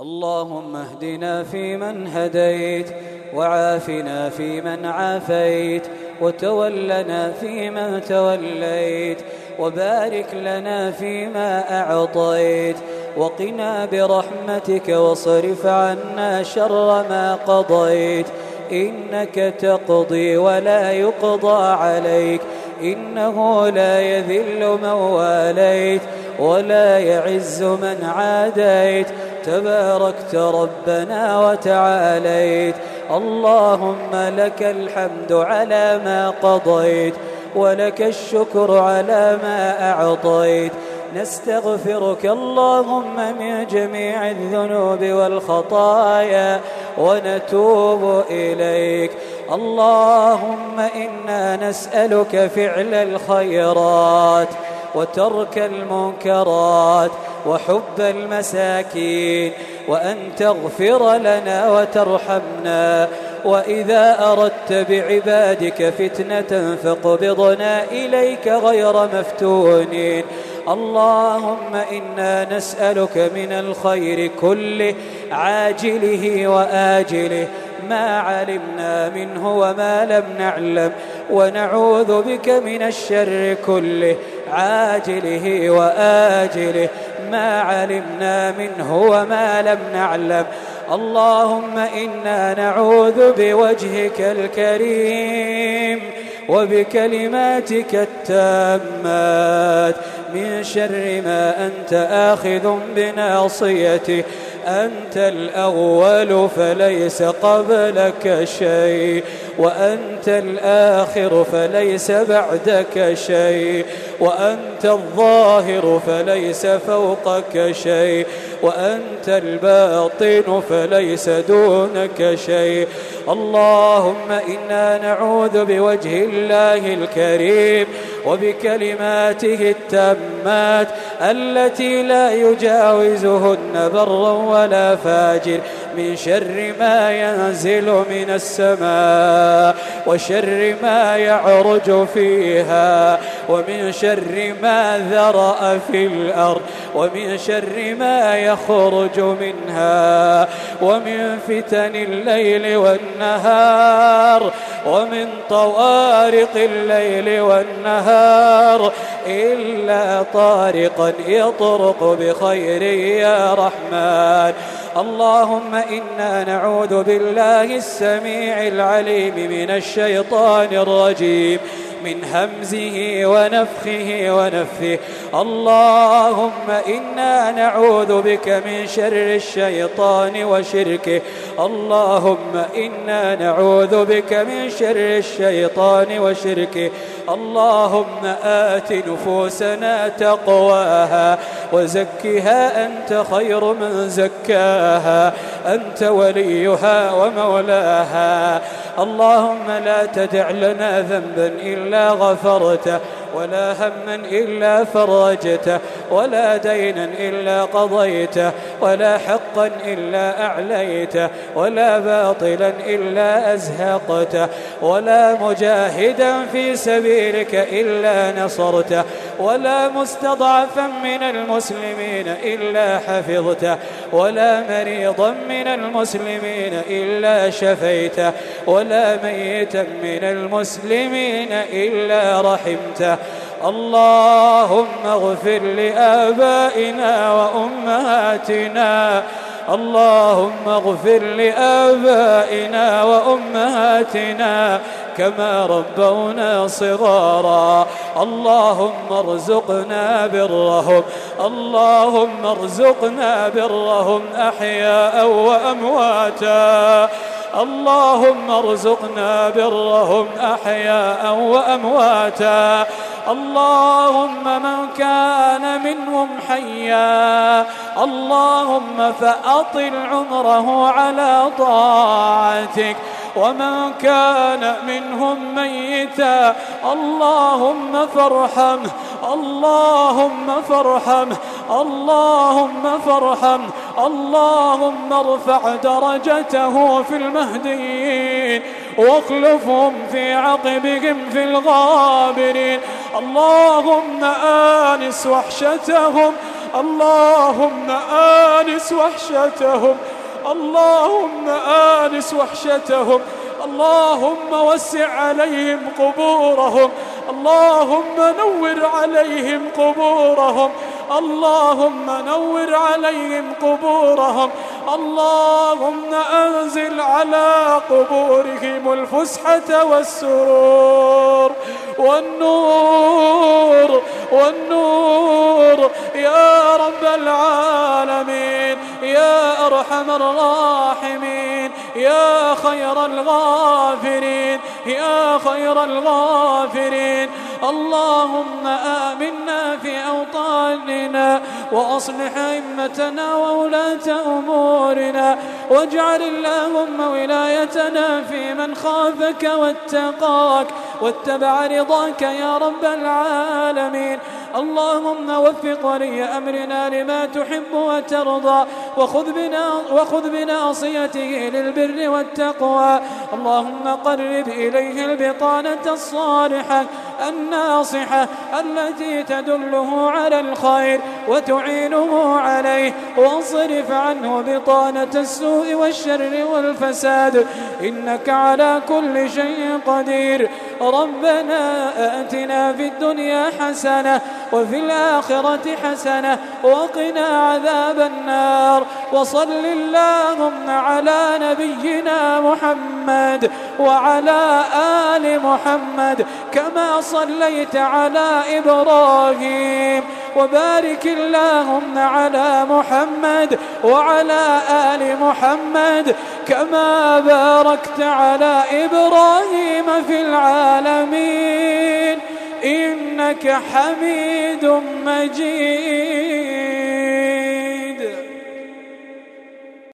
اللهم اهدنا فيمن هديت وعافنا فيمن عافيت وتولنا فيمن توليت وبارك لنا فيما أعطيت وقنا برحمتك واصرف عنا شر ما قضيت إنك تقضي ولا يقضى عليك إنه لا يذل من واليت ولا يعز من عاديت تباركت ربنا وتعاليت. اللهم لك الحمد على ما قضيت ولك الشكر على ما أعطيت. نستغفرك اللهم من جميع الذنوب والخطايا ونتوب إليك. اللهم إنا نسألك فعل الخيرات وترك المنكرات وحب المساكين وأن تغفر لنا وترحمنا وإذا أردت بعبادك فتنة فاقبضنا إليك غير مفتونين اللهم إنا نسألك من الخير كله عاجله وآجله ما علمنا منه وما لم نعلم ونعوذ بك من الشر كله عاجله وآجله. ما علمنا منه وما لم نعلم. اللهم إنا نعوذ بوجهك الكريم وبكلماتك التامات. من شر ما أنت آخذ بناصيته أنت الأول فليس قبلك شيء. وأنت الآخر فليس بعدك شيء وأنت الظاهر فليس فوقك شيء وأنت الباطن فليس دونك شيء. اللهم إنا نعوذ بوجه الله الكريم وبكلماته التامات التي لا يجاوزهن برا ولا فاجر. من شر ما ينزل من السماء وشر ما يعرج فيها ومن شر ما ذرأ في الأرض ومن شر ما يخرج منها ومن فتن الليل والنهار ومن طوارق الليل والنهار إلا طارقا يطرق بخير يا رحمن. اللهم إنا نعوذ بالله السميع العليم من الشيطان الرجيم. من همزه ونفخه ونفثه اللهم إنا نعوذ بك من شر الشيطان وشركه. اللهم إنا نعوذ بك من شر الشيطان وشركه. اللهم آت نفوسنا تقواها وزكها أنت خير من زكاها. أنت وليها ومولاها. اللهم لا تدع لنا ذنبا إلا غفرته ولا هما إلا فرجته ولا دينا إلا قضيته ولا حقا إلا أعليته ولا باطلا إلا أزهقته ولا مجاهدا في سبيلك إلا نصرته ولا مستضعفا من المسلمين إلا حفظته ولا مريضا من المسلمين إلا شفيته ولا ميتا من المسلمين إلا رحمته. اللهم اغفر لآبائنا وأمهاتنا اللهم اغفر لآبائنا وأمهاتنا كما ربونا صغارا. اللهم ارزقنا برهم. اللهم ارزقنا برهم أحياء وأمواتا. اللهم ارزقنا برهم أحياء وأمواتا. اللهم من كان منهم حيا. اللهم فأطل عمره على طاعتك. ومن كان منهم ميتا. اللهم فارحمه اللهم فارحمه اللهم فارحمه اللهم ارفع درجته في المهديين واخلفهم في عقبهم في الغابرين. اللهم آنس وحشتهم اللهم آنس وحشتهم اللهم آنس وحشتهم اللهم وسع عليهم قبورهم اللهم نور عليهم قبورهم اللهم نور عليهم قبورهم. اللهم أنزل على قبورهم الفسحة والسرور والنور والنور. يا رب العالمين يا أرحم الراحمين يا خير الغافرين يا خير الغافرين. اللهم آمنا في أوطاننا وأصلح أئمتنا وولاة أمورنا واجعل اللهم ولايتنا في من خافك واتقاك واتبع رضاك يا رب العالمين اللهم وفق ولي أمرنا لما تحب وترضى وخذ, بنا وخذ بناصيته للبر والتقوى اللهم قرب إليه البطانة الصالحة الناصحة التي تدله على الخير وتعينه عليه؟ واصرف عنه بطانة السوء والشر والفساد إنك على كل شيء قدير. ربنا آتنا في الدنيا حسنة وفي الآخرة حسنة وقنا عذاب النار وصل اللهم على نبينا محمد وعلى آل محمد كما صليت على إبراهيم وبارك اللهم على محمد وعلى آل محمد كما باركت على إبراهيم في العالمين إنك حميد مجيد.